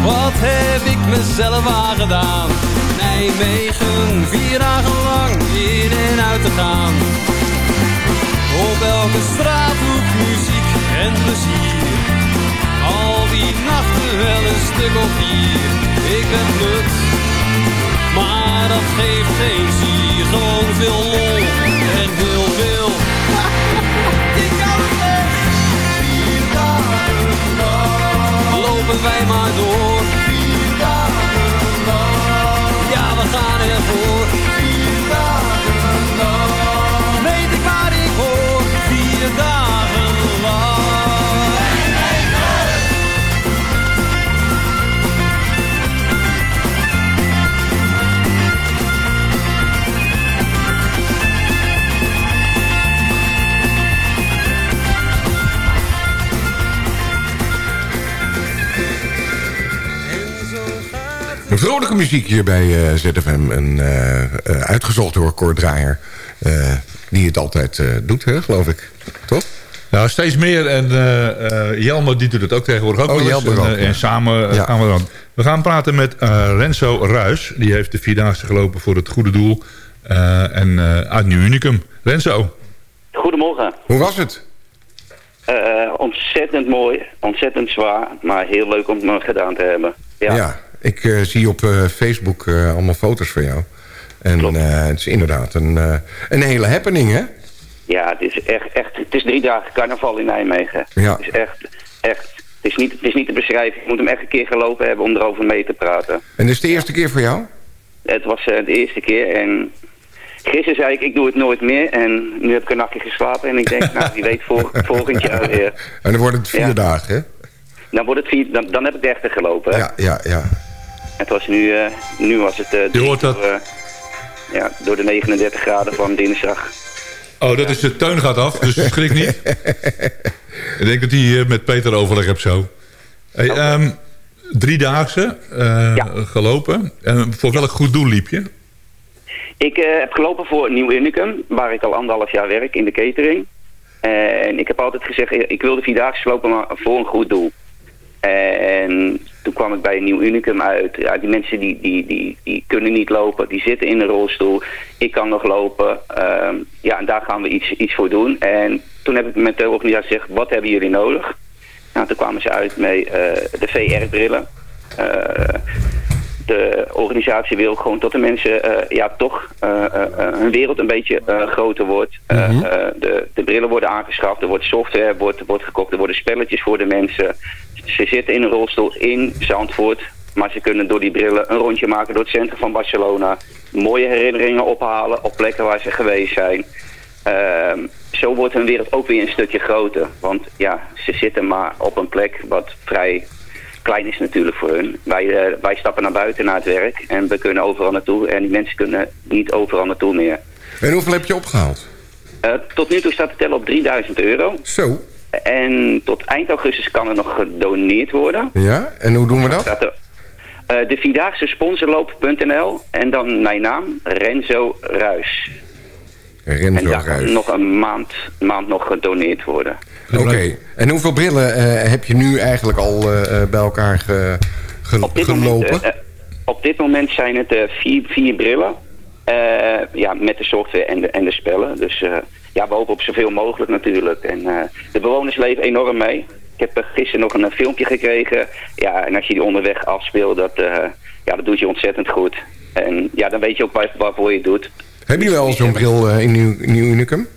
Wat heb ik mezelf aangedaan? Nijmegen, vier dagen lang in en uit te gaan. Op elke straathoek muziek en plezier. Al die nachten wel een stuk of Muziek hier bij eh, ZFM. En, eh, eh, uitgezocht door Cor Draaier. eh, die het altijd eh, doet, hè, geloof ik. Toch? Ja, steeds meer. En eh eh, Jelmer die doet het ook tegenwoordig ook Oh. Jelmer En, ook, ja. en samen Ja. gaan we dan. We gaan praten met eh, Renzo Ruis. Die heeft de Vierdaagse gelopen voor het goede doel. eh, en eh, uit Nieuw Unicum. Renzo. Goedemorgen. Hoe was het? Eh, ontzettend mooi, ontzettend zwaar, maar heel leuk om het gedaan te hebben. Ja, Ja, ik eh, zie op eh, Facebook eh, allemaal foto's van jou. En het is inderdaad een, een hele happening, hè? ja het is echt, echt, het is drie dagen carnaval in Nijmegen. Ja. Het is echt, echt, het is, niet, het is niet te beschrijven. Je moet hem echt een keer gelopen hebben om erover mee te praten. En is de eerste keer voor jou? Het was de eerste keer en gisteren zei ik, ik doe het nooit meer. En nu heb ik een nachtje geslapen en ik denk, nou wie weet vol, volgend jaar weer. En dan wordt het vier Ja. dagen, hè? Dan, wordt het vier, dan, dan heb ik de echte gelopen. hè. Ja, ja, ja. Het was nu, eh, nu was het eh, Je hoort dat. door, eh, ja, door de 39 graden van dinsdag. Oh, dat is de teun gaat af, dus schrik niet. ik denk dat hij eh, met Peter overleg hebt zo. Hey, ehm, driedaagse gelopen. En voor welk goed doel liep je? Ik heb gelopen voor Nieuw Unicum, waar ik al anderhalf jaar werk in de catering. En ik heb altijd gezegd, ik wil de Vierdaagse lopen, maar voor een goed doel. En toen kwam ik bij Nieuw Unicum uit. Ja, die mensen die, die, die, die kunnen niet lopen, die zitten in een rolstoel. Ik kan nog lopen. Ehm, ja, en daar gaan we iets, iets voor doen. En toen heb ik met de organisatie gezegd, wat hebben jullie nodig? Nou, toen kwamen ze uit met eh, de VR-brillen. De organisatie wil gewoon dat de mensen eh, ja, toch eh, eh, hun wereld een beetje groter wordt. Eh, de, de brillen worden aangeschaft, er wordt software wordt, wordt gekocht, er worden spelletjes voor de mensen. Ze zitten in een rolstoel in Zandvoort, maar ze kunnen door die brillen een rondje maken door het centrum van Barcelona. Mooie herinneringen ophalen op plekken waar ze geweest zijn. Ehm, zo wordt hun wereld ook weer een stukje groter. Want ja, ze zitten maar op een plek wat vrij klein is natuurlijk voor hun. Wij, eh, wij stappen naar buiten naar het werk en we kunnen overal naartoe. En die mensen kunnen niet overal naartoe meer. En hoeveel heb je opgehaald? Eh, tot nu toe staat de tel op 3000 euro. Zo. En tot eind augustus kan er nog gedoneerd worden. Ja, en hoe doen we dat? Er, eh, de Vierdaagse sponsorloop.nl en dan mijn naam, Renzo Ruis. en Renzo kan Ruijs. nog een maand, maand nog gedoneerd worden. Oké, en hoeveel brillen eh, heb je nu eigenlijk al eh, eh, bij elkaar ge, ge- Op dit, gelopen? moment, op dit moment zijn het vier, vier brillen. Ja, met de software en de, en de spellen. Dus ja, we hopen op zoveel mogelijk natuurlijk. En de bewoners leven enorm mee. Ik heb gisteren nog een filmpje gekregen. Ja, en als je die onderweg afspeelt, dat, ja, dat doet je ontzettend goed. En ja, dan weet je ook waar, waarvoor je het doet. Hebben jullie al zo'n bril eh, in Nieuw, Nieuw Unicum?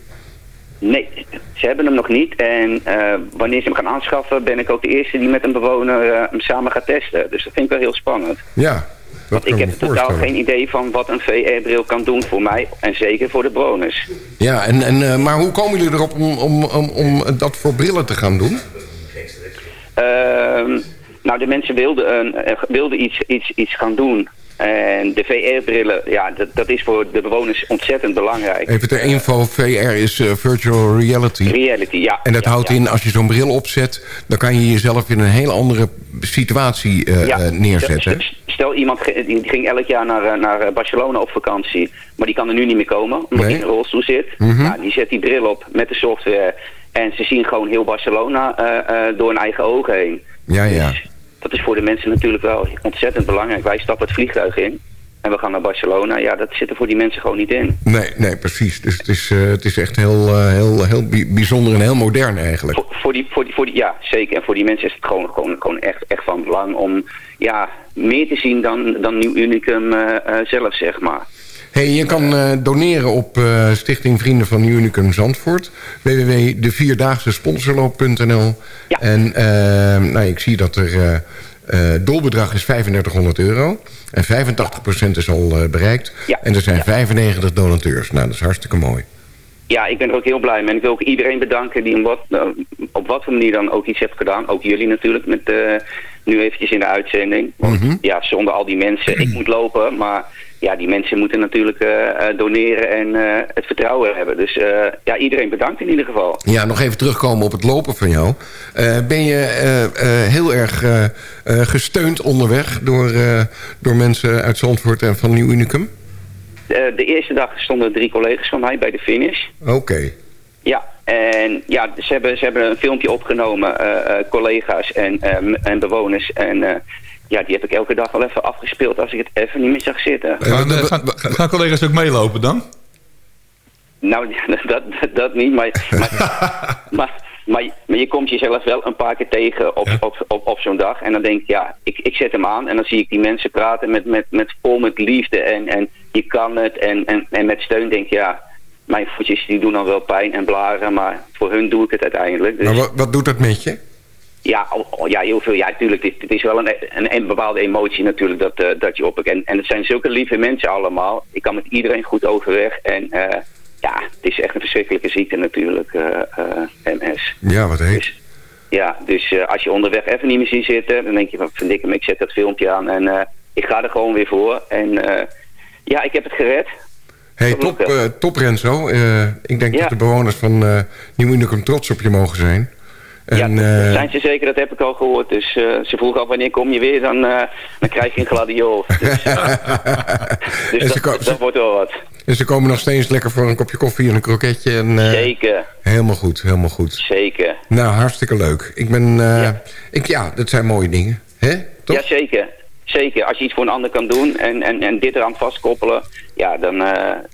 Nee, ze hebben hem nog niet. En eh, wanneer ze hem gaan aanschaffen, ben ik ook de eerste die met een bewoner eh, hem samen gaat testen. Dus dat vind ik wel heel spannend. Ja, dat Ik heb totaal geen idee van wat een VR-bril kan doen voor mij. En zeker voor de bewoners. Ja, en, en, eh, maar hoe komen jullie erop om, om, om, om dat voor brillen te gaan doen? Ehm, nou, de mensen wilden, een, wilden iets, iets, iets gaan doen. En de VR-brillen, ja, dat, dat is voor de bewoners ontzettend belangrijk. Even ter info, VR is eh, virtual reality. Reality, ja. En dat Ja, houdt ja. in, als je zo'n bril opzet... dan kan je jezelf in een heel andere situatie eh, Ja, eh, neerzetten. st- Stel iemand die ging elk jaar naar, naar Barcelona op vakantie, maar die kan er nu niet meer komen omdat Nee. hij in een rolstoel zit. Mhm. Nou, die zet die bril op met de software en ze zien gewoon heel Barcelona door hun eigen ogen heen. Ja, ja. Dat is voor de mensen natuurlijk wel ontzettend belangrijk. Wij stappen het vliegtuig in en we gaan naar Barcelona. Ja, dat zit er voor die mensen gewoon niet in. Nee, nee, precies. Dus het is, eh, het is echt heel, eh, heel, heel bi- bijzonder en heel modern eigenlijk. Voor, voor die, voor die, voor die, ja, zeker. En voor die mensen is het gewoon, gewoon, gewoon echt, echt van belang om ja, meer te zien dan, dan Nieuw Unicum eh, zelf, zeg maar. Hey, je kan eh, doneren op eh, Stichting Vrienden van Unicum Zandvoort. www.devierdaagse-sponsorloop.nl En eh, nou, ik zie dat er... doelbedrag is 3500 euro. En 85% is al bereikt. En er zijn 95 donateurs. Nou, dat is hartstikke mooi. Ja, ik ben er ook heel blij mee. En ik wil ook iedereen bedanken die op wat, eh, op wat voor manier dan ook iets heeft gedaan. Ook jullie natuurlijk, met nu eventjes in de uitzending. Want Mhm. ja, zonder al die mensen, ik moet lopen, maar ja, die mensen moeten natuurlijk eh, eh, doneren en eh, het vertrouwen hebben. Dus ja, iedereen bedankt in ieder geval. Ja, nog even terugkomen op het lopen van jou. Ben je heel erg gesteund onderweg door, door mensen uit Zandvoort en van Nieuw Unicum? Eh, de eerste dag stonden drie collega's van mij bij de finish. Oké. Ja, en ja, ze hebben, ze hebben een filmpje opgenomen, collega's en, en bewoners. En ja, die heb ik elke dag wel even afgespeeld als ik het even niet meer zag zitten. Gaan, eh, gaan, gaan collega's ook meelopen dan? Nou, dat, dat, niet, maar, maar, maar, maar, je- maar je komt jezelf wel een paar keer tegen op, op, op, op zo'n dag. En dan denk ik, ja, ik, ik zet hem aan en dan zie ik die mensen praten met, met, met vol met liefde en, en je kan het. En, en, en met steun denk ik, ja, mijn voetjes die doen dan wel pijn en blaren, maar voor hun doe ik het uiteindelijk. Dus, Maar wat, wat doet dat met je? Ja, oh, ja, heel veel. Ja, natuurlijk. Het, het is wel een, een, een bepaalde emotie natuurlijk dat, eh, dat je op. En, en het zijn zulke lieve mensen allemaal. Ik kan met iedereen goed overweg. En eh, ja, het is echt een verschrikkelijke ziekte natuurlijk, eh, MS. Ja, wat heet. Ja, dus als je onderweg even niet meer ziet zitten, dan denk je van, vind ik hem, ik zet dat filmpje aan en ik ga er gewoon weer voor. En ja, ik heb het gered. Hey, top, top Renzo. Ik denk dat de bewoners van eh Nieuw Unicum trots op je mogen zijn. En, eh, Zijn ze zeker, dat heb ik al gehoord. Dus eh, ze vroegen al, wanneer kom je weer, dan, eh, dan krijg je een gladiol. Dus, dus dat, wordt wel wat. en ze komen nog steeds lekker voor een kopje koffie en een kroketje. En, Zeker, Helemaal goed, helemaal goed. zeker. Nou, hartstikke leuk. Ik ben... ja. Ik, ja, dat zijn mooie dingen. Hè? Ja, zeker. Zeker. Als je iets voor een ander kan doen en, en, en dit eraan vastkoppelen, ja, dan,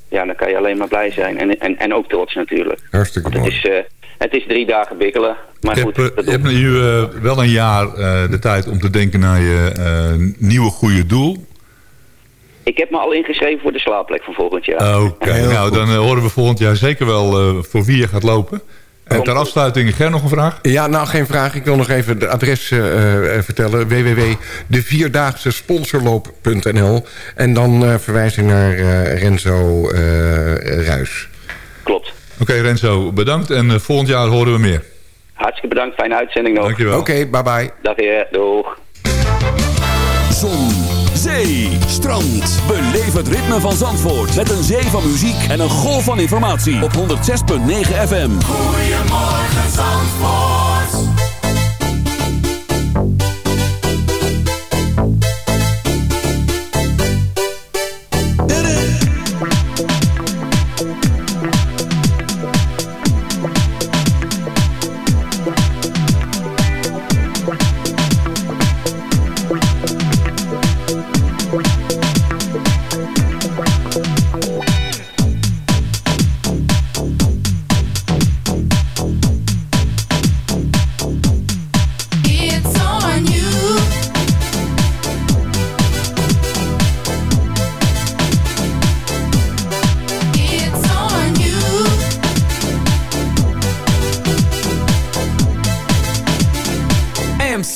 ja, dan kan je alleen maar blij zijn. En, en, en ook trots natuurlijk. Hartstikke Want het is, het is drie dagen bikkelen. Maar je goed, hebt, eh, dat hebt nu eh, wel een jaar eh, de tijd om te denken naar je eh, nieuwe goede doel. ik heb me al ingeschreven voor de slaapplek van volgend jaar. Oké, nou dan horen we volgend jaar zeker wel eh, voor wie je gaat lopen. En ter afsluiting, Ger, nog een vraag? Ja, nou geen vraag. Ik wil nog even de adres eh, eh, vertellen. www.devierdaagse-sponsorloop.nl En dan eh verwijzing naar eh, Renzo eh Ruis. Klopt. Oké Renzo, bedankt en volgend jaar horen we meer. Hartstikke bedankt. Fijne uitzending nog. Dankjewel. Oké, bye bye. Dag heer. Doeg. Zon, zee, strand. Beleef het ritme van Zandvoort. Met een zee van muziek en een golf van informatie. Op 106.9 FM. Goedemorgen Zandvoort.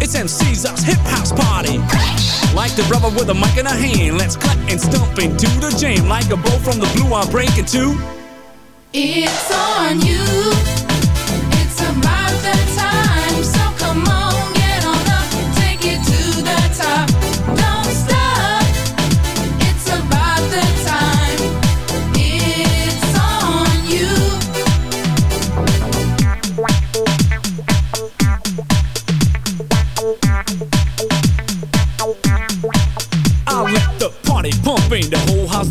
It's MC's us hip house party. Like the brother with a mic in a hand, let's cut and stomp into the jam. Like a bow from the blue, I'm breaking two. It's on you.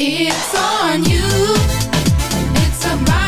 It's on you. It's about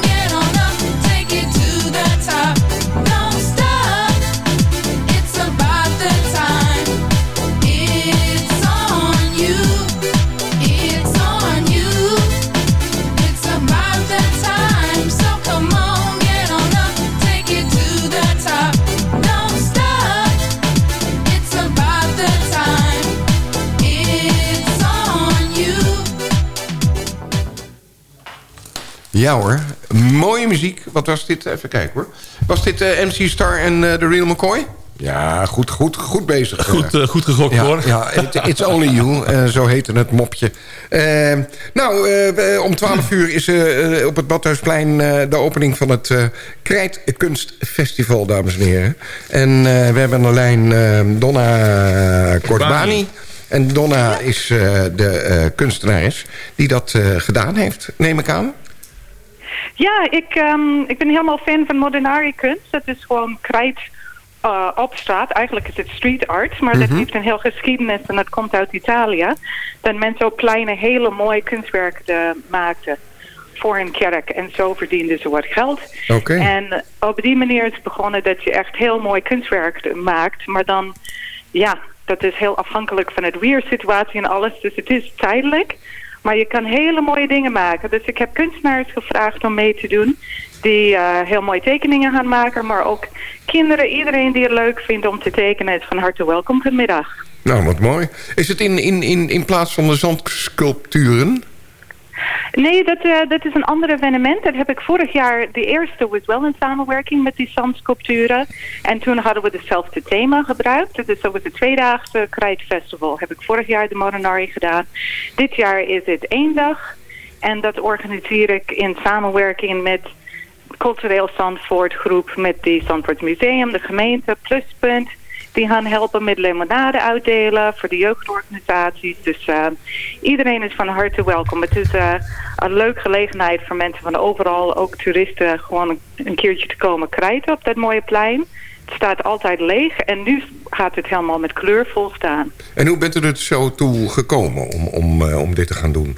Ja hoor, mooie muziek. Wat was dit? Even kijken hoor. Was dit eh, MC Star en eh, The Real McCoy? Ja, goed, goed, goed bezig. Goed, eh, goed gegokt ja, hoor. Ja, it- It's Only You, eh, zo heette het mopje. Nou, eh, om 12 uur is op het Badhuisplein eh, de opening van het eh Krijtkunstfestival, dames en heren. En eh, we hebben aan de lijn eh, Donna Corbani. En Donna is eh, de eh, kunstenares die dat eh, gedaan heeft, neem ik aan. Ja, ik, ehm, ik ben helemaal fan van modernari kunst. Dat is gewoon krijt eh, op straat. Eigenlijk is het street art, maar dat Mhm. heeft een heel geschiedenis en dat komt uit Italië. Dat mensen ook kleine, hele mooie kunstwerken eh, maakten voor een kerk. En zo verdienden ze wat geld. Oké. En op die manier is het begonnen dat je echt heel mooi kunstwerk maakt. Maar dan, ja, dat is heel afhankelijk van het weersituatie en alles. Dus het is tijdelijk. Maar je kan hele mooie dingen maken. Dus ik heb kunstenaars gevraagd om mee te doen. Die eh, heel mooie tekeningen gaan maken. Maar ook kinderen, iedereen die het leuk vindt om te tekenen... is van harte welkom vanmiddag. Nou, wat mooi. Is het in, in, in, in plaats van de zandsculpturen? Nee, dat, eh, dat is een ander evenement. Dat heb ik vorig jaar, de eerste was wel in samenwerking met die zandsculpturen. En toen hadden we hetzelfde thema gebruikt. Dus dat was het tweedaagse krijtfestival. Heb ik vorig jaar de Morinari gedaan. Dit jaar is het één dag. En dat organiseer ik in samenwerking met Cultureel Zandvoort groep, met die Zandvoort Museum, de gemeente, Pluspunt. Die gaan helpen met limonade uitdelen voor de jeugdorganisaties. Dus eh, iedereen is van harte welkom. Het is eh, een leuke gelegenheid voor mensen van overal, ook toeristen, gewoon een, keertje te komen krijten op dat mooie plein. Het staat altijd leeg en nu gaat het helemaal met kleur volstaan. En hoe bent u er zo toe gekomen om, om, eh, om dit te gaan doen?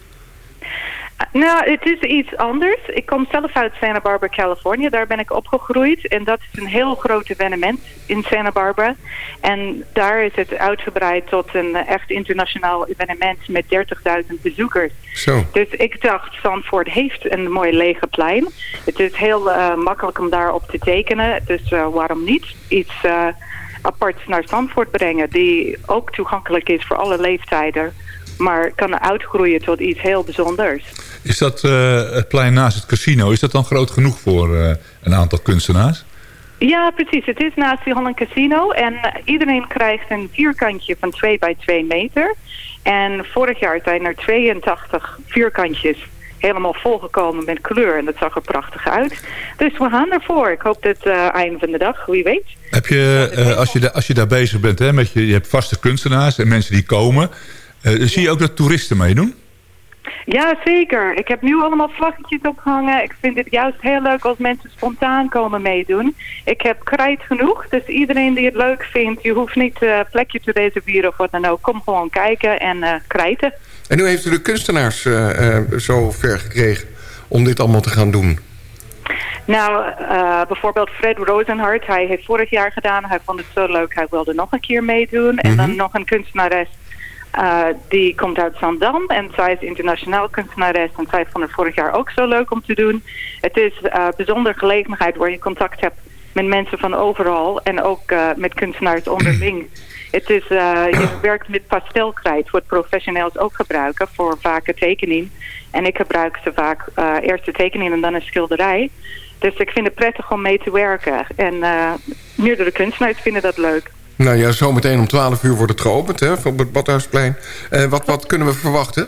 Nou, het is iets anders. Ik kom zelf uit Santa Barbara, Californië. Daar ben ik opgegroeid. En dat is een heel groot evenement in Santa Barbara. En daar is het uitgebreid tot een echt internationaal evenement met 30.000 bezoekers. Zo. Dus ik dacht, Zandvoort heeft een mooi lege plein. Het is heel eh, makkelijk om daarop te tekenen. Dus eh, waarom niet iets uh, aparts naar Zandvoort brengen... die ook toegankelijk is voor alle leeftijden... maar kan uitgroeien tot iets heel bijzonders. Is dat uh, het plein naast het casino, is dat dan groot genoeg voor uh, een aantal kunstenaars? Ja, precies. Het is naast die Holland Casino. En iedereen krijgt een vierkantje van 2 bij 2 meter. En vorig jaar zijn er 82 vierkantjes helemaal volgekomen met kleur. En dat zag er prachtig uit. Dus we gaan ervoor. Ik hoop dat uh, eind van de dag, wie weet. Heb je, uh, als, je als je daar bezig bent, hè, met je, je hebt vaste kunstenaars en mensen die komen. Uh, zie je ook dat toeristen meedoen? Ja, zeker. Ik heb nu allemaal vlaggetjes opgehangen. Ik vind het juist heel leuk als mensen spontaan komen meedoen. Ik heb krijt genoeg, dus iedereen die het leuk vindt... je hoeft niet een uh, plekje te reserveren of wat dan ook. Kom gewoon kijken en uh, krijten. En hoe heeft u de kunstenaars uh, zo ver gekregen om dit allemaal te gaan doen? Nou, uh, bijvoorbeeld Fred Rosenhart, hij heeft vorig jaar gedaan. Hij vond het zo leuk, hij wilde nog een keer meedoen. Mm -hmm. En dan nog een kunstenares uh, die komt uit Zandam en zij is internationaal kunstenares en zij vond het vorig jaar ook zo leuk om te doen. Het is een uh, bijzondere gelegenheid waar je contact hebt met mensen van overal en ook uh, met kunstenaars onderling. Het is, je werkt met pastelkrijt, wat professionals ook gebruiken voor vaker tekening. En ik gebruik ze vaak eerst de tekening en dan een schilderij. Dus ik vind het prettig om mee te werken. En meerdere kunstenaars vinden dat leuk. Nou ja, zometeen om 12 uur wordt het geopend hè, op het Badhuisplein. Uh, wat, wat kunnen we verwachten?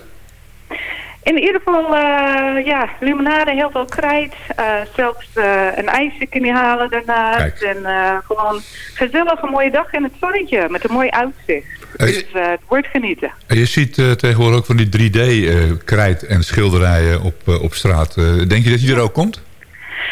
In ieder geval, uh, ja, limonade, heel veel krijt. Uh, zelfs een ijsje kun je halen daarnaast. En gewoon gezellig een mooie dag in het zonnetje met een mooi uitzicht. Dus het wordt genieten. En je ziet tegenwoordig ook van die 3D-krijt en schilderijen op, op straat. denk je dat die er ook komt?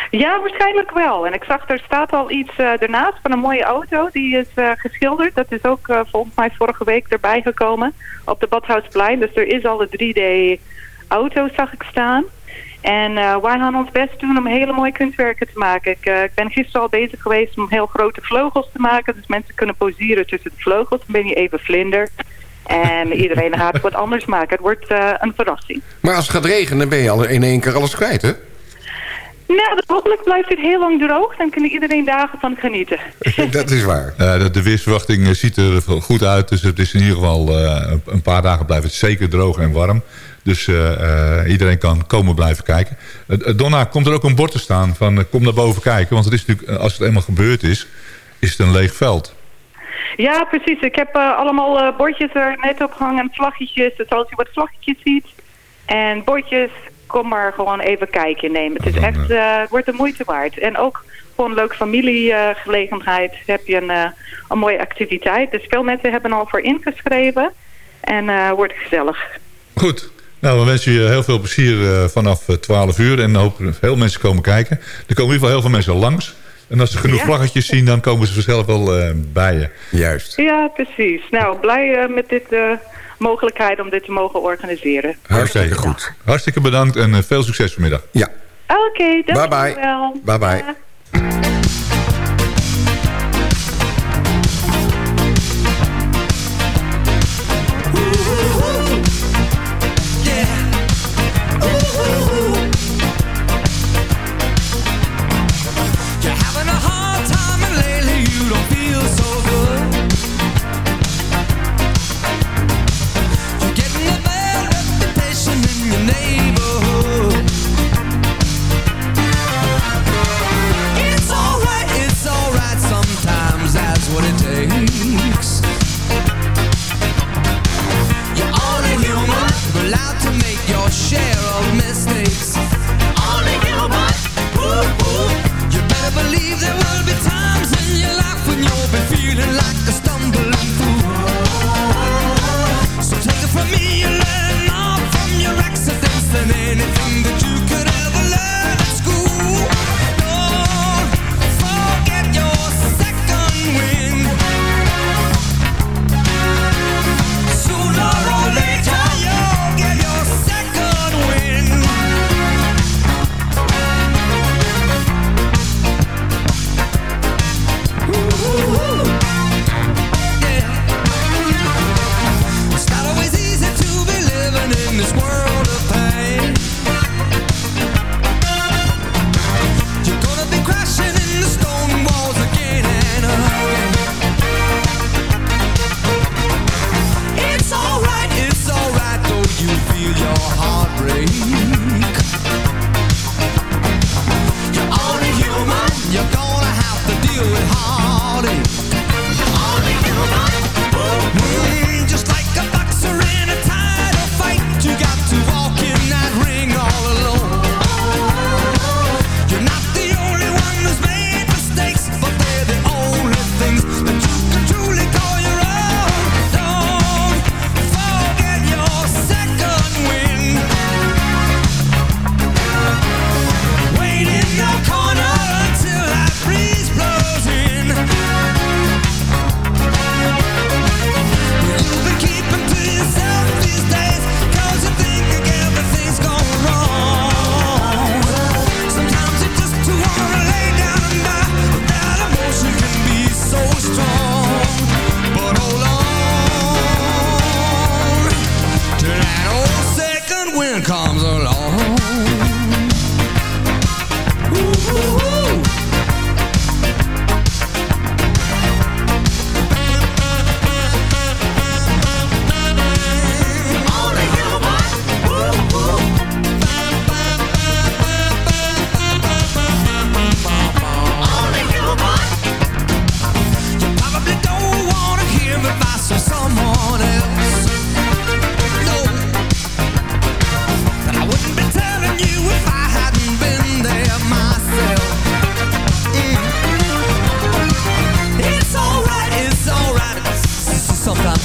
Ja, waarschijnlijk wel. En ik zag, er staat al iets uh, ernaast van een mooie auto. Die is uh, geschilderd. Dat is ook uh, volgens mij vorige week erbij gekomen op de Badhuisplein. Dus er is al een 3D-auto, zag ik staan. En wij gaan ons best doen om hele mooie kunstwerken te maken. Ik, ik ben gisteren al bezig geweest om heel grote vleugels te maken. Dus mensen kunnen poseren tussen de vleugels. Dan ben je even vlinder. En iedereen gaat wat anders maken. Het wordt een verrassing. Maar als het gaat regenen, dan ben je al in één keer alles kwijt, hè? Nou, hopelijk blijft het heel lang droog. Dan kan iedereen dagen van genieten. dat is waar. Uh, de weersverwachting ziet er goed uit. Dus het is in ieder geval uh, een paar dagen blijft het zeker droog en warm. Dus uh, iedereen kan komen blijven kijken. Donna, komt er ook een bord te staan van kom naar boven kijken? Want het is natuurlijk, als het eenmaal gebeurd is, is het een leeg veld. Ja, precies. Ik heb allemaal bordjes er net op hangen, vlaggetjes. Dus als je wat vlaggetjes ziet en bordjes kom maar gewoon even kijken nemen. Het is echt, uh, het wordt de moeite waard. En ook gewoon een leuke familiegelegenheid uh, heb je een, uh, een mooie activiteit. Dus veel mensen hebben al voor ingeschreven. En uh, wordt gezellig. Goed. Nou, we wensen je heel veel plezier vanaf 12 uur. En hopen veel mensen komen kijken. Er komen in ieder geval heel veel mensen langs. En als ze genoeg ja. vlaggetjes zien, dan komen ze vanzelf wel bij je. Juist. Ja, precies. Nou, blij met dit mogelijkheid om dit te mogen organiseren. Hartstikke goed. Hartstikke bedankt en uh, veel succes vanmiddag. Ja. Oké, okay, bye bye. Bye bye.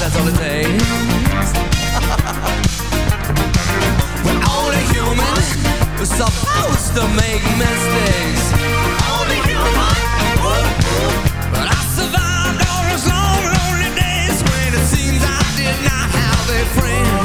that's all it takes We're only human We're supposed to make mistakes. Only human. But I survived all those long lonely days When it seems I did not have a friend.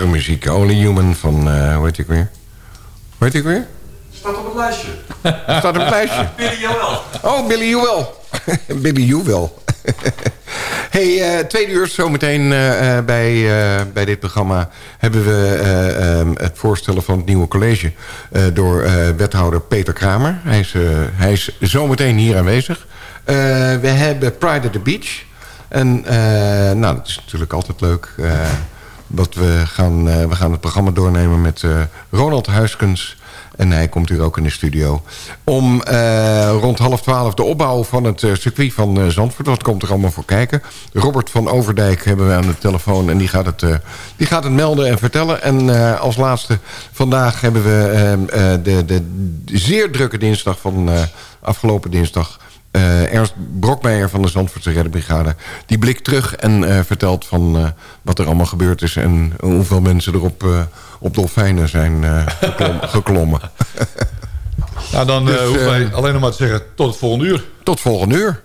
Prachtige muziek. Only Human van, eh hoe heet ik weer? Hoe heet ik weer? Staat op het lijstje. Staat op het lijstje. Billy Joel. Oh, Billy Joel. Billy Joel. hey, eh tweede uur zometeen eh, bij, bij dit programma... hebben we eh, ehm, het voorstellen van het nieuwe college... door wethouder Peter Kramer. Hij is, hij is zometeen hier aanwezig. We hebben Pride at the Beach. En nou, dat is natuurlijk altijd leuk... wat we, gaan, eh, we gaan het programma doornemen met eh, Ronald Huiskens... En hij komt hier ook in de studio. Om eh, rond half twaalf de opbouw van het circuit van Zandvoort. Wat komt er allemaal voor kijken? Robert van Overdijk hebben we aan de telefoon. En die gaat het, die gaat het melden en vertellen. En als laatste vandaag hebben we de, de, zeer drukke dinsdag van afgelopen dinsdag... Eh, Ernst Brokmeijer van de Zandvoortse Reddenbrigade... die blikt terug en eh, vertelt van eh, wat er allemaal gebeurd is... en hoeveel mensen er op, op dolfijnen zijn geklom- geklommen. Nou, dan Dus, hoeven wij alleen nog maar te zeggen tot het volgende uur. Tot volgende uur.